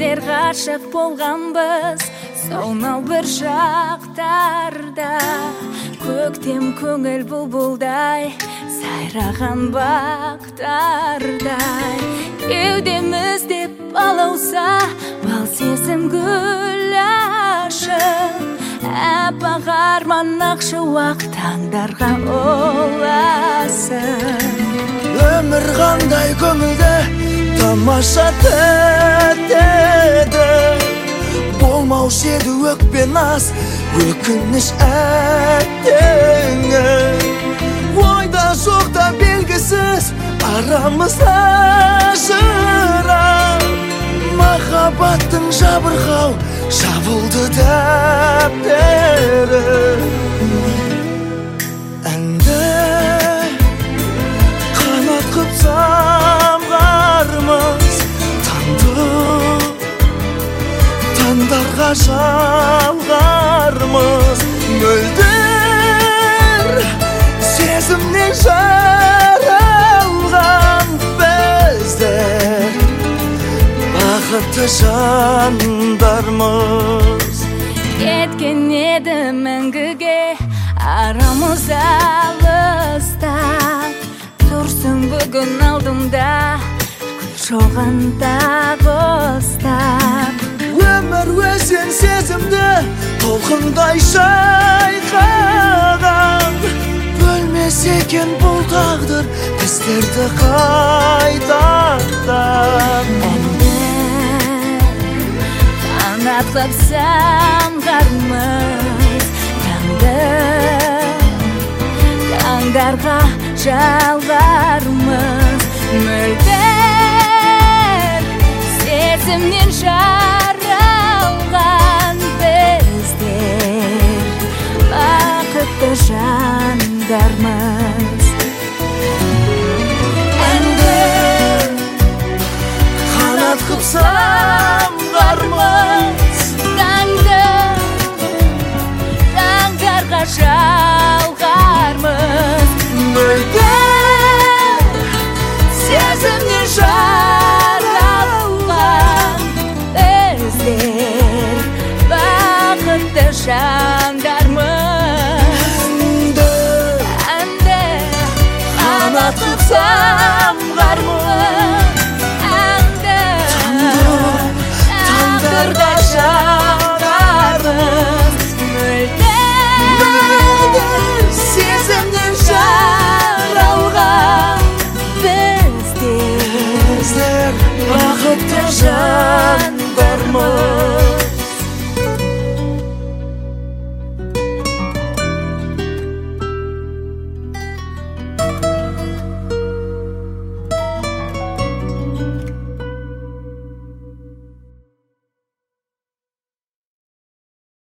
біздер ғашық болғанбыз. Сонау бір шақтарда көктем көңіл бұлбұлдай сайраған бақтардай. Кеудемізде балауса бал сезім гүл ашып аппақ арман ақша уақ таңдарға ұласып өмір қандай көңілді тамаша тәтті. Наз өкініш әттеңі ойда жоқта белгісіз арамызда жырақ махаббаттың жабырқау жабылды дәптері жалғармыз мөлдір сезімнен жаралған біздер бақытты жандармыз кеткен еді мәңгіге арамыз алыстап тұрсың бүгін алдымда гүл шоғында ұстап өмір өзен сезімді толқындай шайқаған. Бөлмес екен бұл тағдыр біздерді қайтадан әнді қанат қып самғармыз таңды таңдарға жалғармыз. Мөлдір сезімнен жаралған soul. Бақытты жандармыз